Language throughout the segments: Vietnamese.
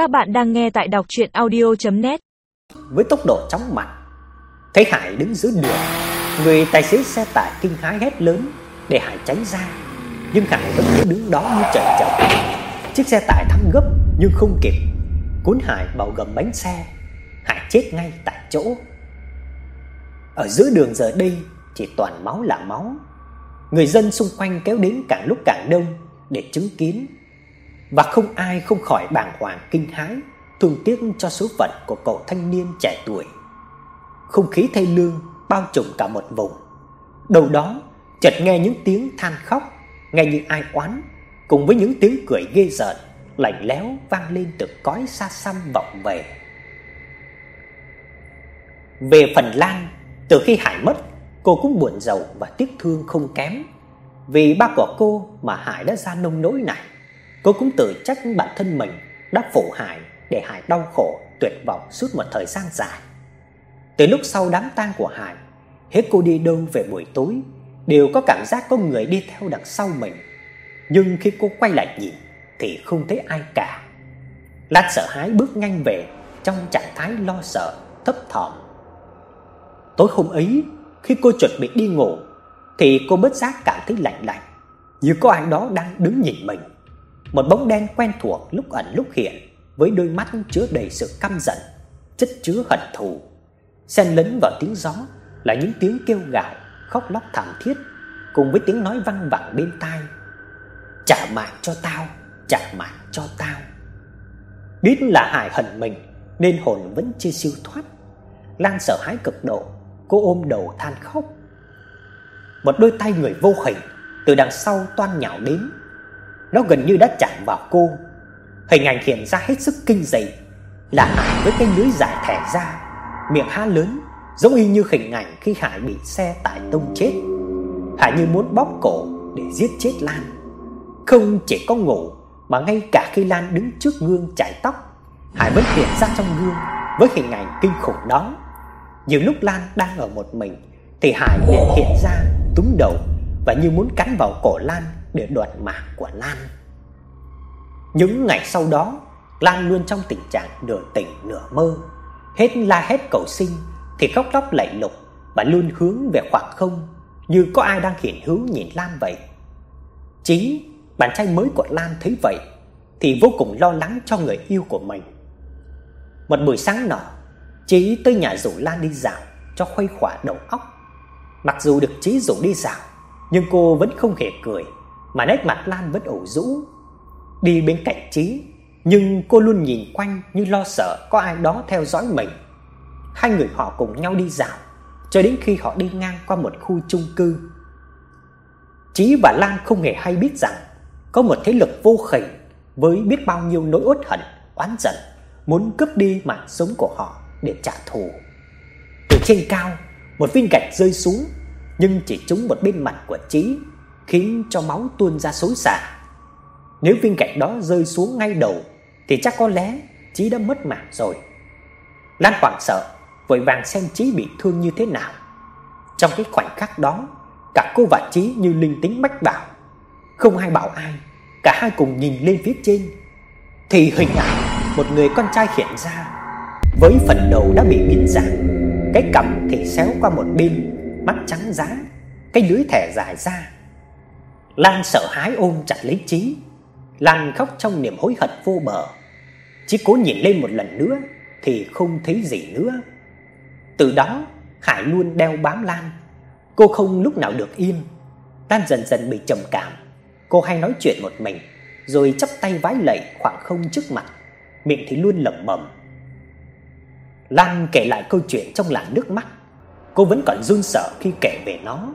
Các bạn đang nghe tại đọc audio net. Với tốc độ chóng mặt, thấy Hải đứng giữa đường, người tài xế xe tải kinh hái hét lớn để Hải tránh ra, nhưng Hải vẫn cứ đứng đó như trời chậm. Chiếc xe tải thắng gấp nhưng không kịp, cuốn Hải vào gầm bánh xe, Hải chết ngay tại chỗ. Ở giữa đường giờ đây chỉ toàn máu là máu. Người dân xung quanh kéo đến càng lúc càng đông để chứng kiến và không ai không khỏi bàng hoàng kinh hãi, thương tiếc cho số phận của cậu thanh niên trẻ tuổi. Không khí thê lương bao trùm cả một vùng. Đầu đó chợt nghe những tiếng than khóc, nghe như ai oán, cùng với những tiếng cười ghê rợn, lạnh lẽo vang lên từ cõi xa xăm vọng về. Về phần Lan, từ khi Hải mất, cô cũng buồn rầu và tiếc thương không kém. Vì ba của cô mà Hải đã ra nông nỗi này. Cô cũng tự trách bản thân mình đã phụ Hải để Hải đau khổ tuyệt vọng suốt một thời gian dài. Từ lúc sau đám tang của Hải, hết cô đi đâu về buổi tối đều có cảm giác có người đi theo đằng sau mình. Nhưng khi cô quay lại nhìn thì không thấy ai cả. lát sợ hãi bước nhanh về trong trạng thái lo sợ, thấp thỏm. Tối hôm ấy, khi cô chuẩn bị đi ngủ thì cô bất giác cảm thấy lạnh lạnh, như có ai đó đang đứng nhìn mình một bóng đen quen thuộc lúc ẩn lúc hiện với đôi mắt chứa đầy sự căm giận, chất chứa hận thù. Xen lẫn vào tiếng gió là những tiếng kêu gào, khóc lóc thảm thiết cùng với tiếng nói văng vẳng bên tai. "Trả mạng cho tao, trả mạng cho tao." Biết là Hải hận mình nên hồn vẫn chưa siêu thoát. Lan sợ hãi cực độ, cô ôm đầu than khóc. Một đôi tay người vô hình từ đằng sau toan nhào đến nó gần như đã chạm vào cô. Hình ảnh hiện ra hết sức kinh dị, là Hải với cái lưới dài thẻ ra, miệng há lớn, giống y như hình ảnh khi Hải bị xe tải tông chết. Hải như muốn bóp cổ để giết chết Lan. Không chỉ có ngủ mà ngay cả khi Lan đứng trước gương chải tóc, Hải vẫn hiện ra trong gương với hình ảnh kinh khủng đó. Nhiều lúc Lan đang ở một mình thì Hải liền hiện ra túm đầu và như muốn cắn vào cổ Lan để đoạt mạng của Lan. Những ngày sau đó, Lan luôn trong tình trạng nửa tỉnh nửa mơ, hết la hét cầu xin thì khóc lóc lạy lục và luôn hướng về khoảng không như có ai đang hiện hữu nhìn Lan vậy. Chí, bạn trai mới của Lan thấy vậy thì vô cùng lo lắng cho người yêu của mình. Một buổi sáng nọ, Chí tới nhà rủ Lan đi dạo cho khuây khỏa đầu óc. Mặc dù được Chí rủ đi dạo, nhưng cô vẫn không hề cười mà nét mặt Lan vẫn ủ rũ. Đi bên cạnh Chí, nhưng cô luôn nhìn quanh như lo sợ có ai đó theo dõi mình. Hai người họ cùng nhau đi dạo cho đến khi họ đi ngang qua một khu chung cư. Chí và Lan không hề hay biết rằng có một thế lực vô khỉ với biết bao nhiêu nỗi uất hận, oán giận muốn cướp đi mạng sống của họ để trả thù. Từ trên cao, một viên gạch rơi xuống nhưng chỉ trúng một bên mặt của Chí khiến cho máu tuôn ra xối xả. Nếu viên gạch đó rơi xuống ngay đầu thì chắc có lẽ Chí đã mất mạng rồi. Lan hoảng sợ, vội vàng xem Chí bị thương như thế nào. Trong cái khoảnh khắc đó, cả cô và Chí như linh tính mách bảo, không ai bảo ai, cả hai cùng nhìn lên phía trên thì hình ảnh một người con trai hiện ra, với phần đầu đã bị biến dạng, cái cằm thì xéo qua một bên, mắt trắng giá, cái lưỡi thẻ dài ra Lan sợ hãi ôm chặt lấy Chí. Lan khóc trong niềm hối hận vô bờ. Chí cố nhìn lên một lần nữa thì không thấy gì nữa. Từ đó, Hải luôn đeo bám Lan. Cô không lúc nào được yên. Lan dần dần bị trầm cảm. Cô hay nói chuyện một mình, rồi chắp tay vái lạy khoảng không trước mặt, miệng thì luôn lẩm bẩm. Lan kể lại câu chuyện trong làn nước mắt. Cô vẫn còn run sợ khi kể về nó.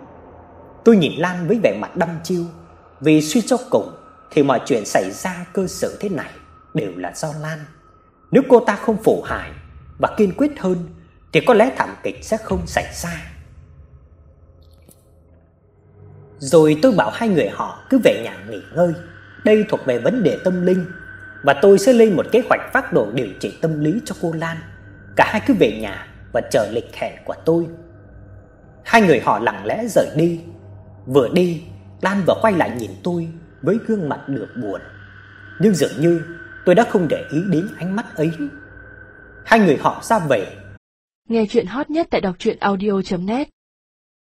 Tôi nhìn Lan với vẻ mặt đăm chiêu, vì suy cho cùng thì mọi chuyện xảy ra cơ sở thế này đều là do Lan. Nếu cô ta không phủ hài và kiên quyết hơn thì có lẽ thảm kịch sẽ không xảy ra. Rồi tôi bảo hai người họ cứ về nhà nghỉ ngơi, đây thuộc về vấn đề tâm linh và tôi sẽ lên một kế hoạch phát đồ điều trị tâm lý cho cô Lan. Cả hai cứ về nhà và chờ lịch hẹn của tôi. Hai người họ lặng lẽ rời đi Vừa đi, Lan vừa quay lại nhìn tôi với gương mặt được buồn. Nhưng dường như tôi đã không để ý đến ánh mắt ấy. Hai người họ ra về. Nghe chuyện hot nhất tại đọc truyện audio net